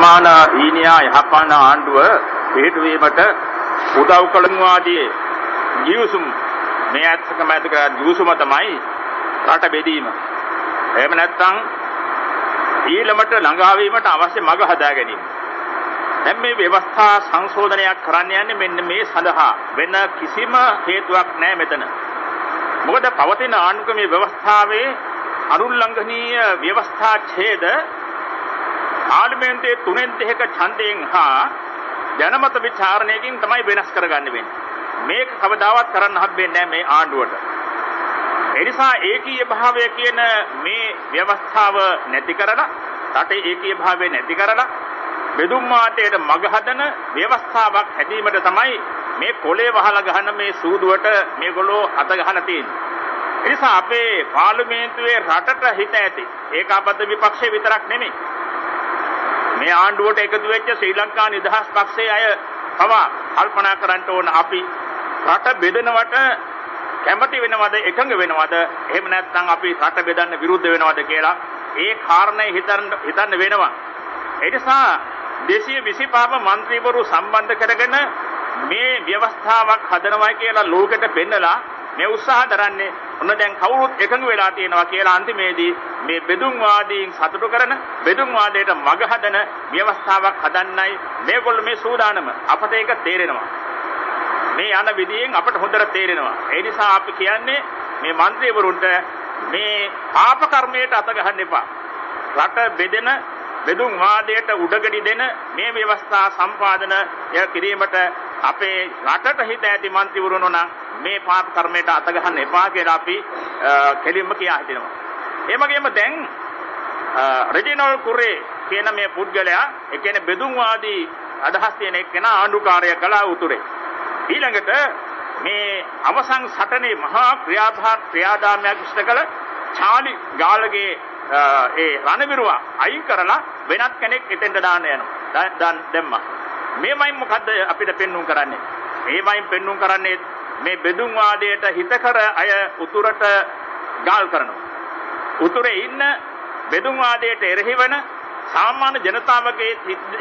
වර්තමාන ඊනියා යහපන ආණ්ඩුව පිළිටුවීමට උදව් කළමුවාදී ජීවසුම් මේ අත්කම ඇති කර ජීවසුම තමයි රට බෙදීම. එහෙම නැත්නම් ඊළමට ළඟා වීමට අවශ්‍ය මඟ හදා ගැනීම. දැන් මේ ව්‍යවස්ථා සංශෝධනයක් කරන්න යන්නේ මෙන්න මේ සඳහා වෙන කිසිම හේතුවක් නැහැ මෙතන. මොකද පවතින ආණ්ඩුක්‍රමයේ ව්‍යවස්ථාවේ අනුල්ලංඝනීය ව්‍යවස්ථා ඡේද පාර්ලිමේන්තුවේ තුනෙන් දෙකක ඡන්දයෙන් හා ජනමත විචාරණයකින් තමයි වෙනස් කරගන්න වෙන්නේ. මේක කවදාවත් කරන්න හම්බෙන්නේ නැහැ මේ ආණ්ඩුවට. ඒ නිසා ඒකීය භාවය කියන මේ ව්‍යවස්ථාව නැති කරලා රටේ ඒකීය භාවය නැති කරලා බෙදුම් මාතයට මග හදන ව්‍යවස්ථාවක් හැදීමට තමයි මේ කොලේ වහලා ගහන මේ සූදුවට මේගොල්ලෝ අත ගහලා තියෙන්නේ. ඒ නිසා අපේ පාර්ලිමේන්තුවේ රටට හිත ඇති ඒකාබද්ධ විපක්ෂය විතරක් නෙමෙයි. මේ ආණ්ඩුවට එකතු වෙච්ච ශ්‍රී ලංකා නිදහස් පක්ෂයේ අය තව කල්පනා කරන්න ඕන. අපි රට බෙදනවට කැමති වෙනවද එකඟ වෙනවද? එහෙම නැත්නම් අපි රට බෙදන්න විරුද්ධ වෙනවද කියලා ඒ කාරණේ හිතන්න හිතන්න වෙනවා. ඒ නිසා 225 മന്ത്രിවරු සම්බන්ධ කරගෙන මේ ව්‍යවස්ථාවක් හදනවා කියලා ලෝකෙට පෙන්නලා මේ උත්සාහ දරන්නේ ඔන්න දැන් කවුරුත් එකඟ වෙලා තියෙනවා කියලා අන්තිමේදී මේ බෙදුම් වාදීන් සතුටු කරන බෙදුම් වාදයට මග හදන ව්‍යවස්ථාවක් හදන්නයි මේගොල්ලෝ මේ සූදානම. අපට ඒක තේරෙනවා. මේ යන විදියෙන් අපට හොඳට තේරෙනවා. ඒ නිසා අපි කියන්නේ මේ മന്ത്രിවරුන්ට මේ පාප කර්මයට අත ගහන්න එපා. රට බෙදෙන බෙදුම් වාදයට උඩගඩි දෙන මේ ව්‍යවස්ථා සම්පාදනය කිරීමට අපේ රටට හිත ඇති മന്ത്രിවරුන් උනා. මේ පාප කර්මයට අත ගහන්න එපා කියලා අපි කෙලින්ම කියා හිටිනවා. ඒ වගේම දැන් රෙජිනල් කුරේ කියන මේ පුද්ගලයා ඒ කියන්නේ බෙදුම් වාදී අදහස් තියෙන එක්කෙනා ආණ්ඩුකාරය කළා උතුරේ. ඊළඟට මේ අවසන් සටනේ මහා ක්‍රියාභාර ක්‍රියාදාමයක් ඉෂ්ට කළ චාලි ගාලගේ ඒ රණවිරුවා අයින් කරලා වෙනත් කෙනෙක් එතෙන්ට දාන්න යනවා. දැන් දැම්මා. මේවයින් මොකද්ද අපිට පෙන්눔 කරන්නේ? මේවයින් පෙන්눔 කරන්නේ මේ බෙදුම් වාදයට හිතකර අය උතුරට ගාල් කරනවා. උතුරේ ඉන්න බෙදුම් වාදයට එරෙහිවන සාමාන්‍ය ජනතාවගේ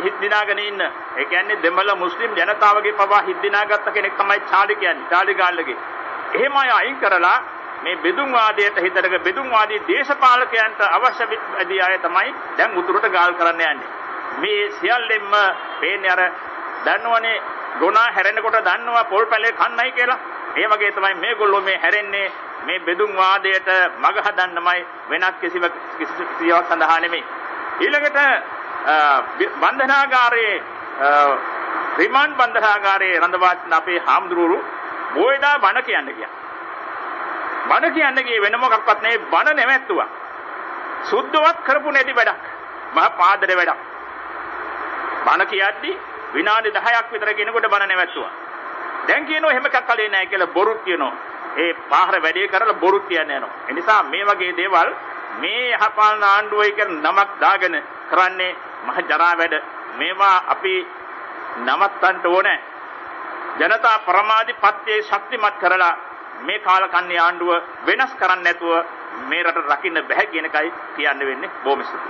හිත් දිනාගෙන ඉන්න ඒ කියන්නේ දෙමළ මුස්ලිම් ජනතාවගේ පවා හිත් දිනාගත්ත කෙනෙක් තමයි චාලි කියන්නේ චාලි ගාල්ලගේ. එහෙම අය අයින් කරලා මේ බෙදුම් වාදයට හිතරක බෙදුම් වාදී දේශපාලකයන්ට අවශ්‍ය වැඩි අය තමයි දැන් උතුරට ගාල් කරන්න යන්නේ. මේ සියල්ලෙන්ම පේන්නේ අර දන්නවනේ ගුණා හැරෙනකොට දන්නවා පොල් පැලේ කන්නයි කියලා. ඒ වගේ තමයි මේගොල්ලෝ මේ හැරෙන්නේ මේ බෙදුම් වාදයට මග හදන්නමයි වෙනත් කිසිවක් කිසිවක් සඳහා නෙමෙයි. ඊළඟට බන්ධනාගාරයේ රිමාන්ඩ් බන්ධනාගාරයේ රඳවා සිටින අපේ හාමුදුරුවෝ බොයදා බණ කියන්න ගියා. බණ කියන්න ගියේ වෙන මොකක්වත් නෙවෙයි බණ නැවැත්තුවා. සුද්ධවත් කරපු නැති වැඩක්. මහ පාදර වැඩක්. බණ කියද්දි විනාඩි 10ක් විතර කෙනෙකුට බණ නැවැත්තුවා. දැන් කියනවා එහෙම එකක් කලේ නැහැ කියලා බොරුත් කියනවා. ඒ පාහර වැඩේ කරලා බොරුත් කියන්නේ යනවා. ඒ නිසා මේ වගේ දේවල් මේ යහපාලන ආණ්ඩුවයි කියන නමක් දාගෙන කරන්නේ මහ ජරා වැඩ. මේවා අපි නවත්තන්න ඕනේ. ජනතා ප්‍රමාදිපත්‍යයේ ශක්තිමත් කරලා මේ කාලකන්ණි ආණ්ඩුව වෙනස් කරන්න නැතුව මේ රට රකින්න බෑ කියන එකයි කියන්න වෙන්නේ බොහොම ස්තුතියි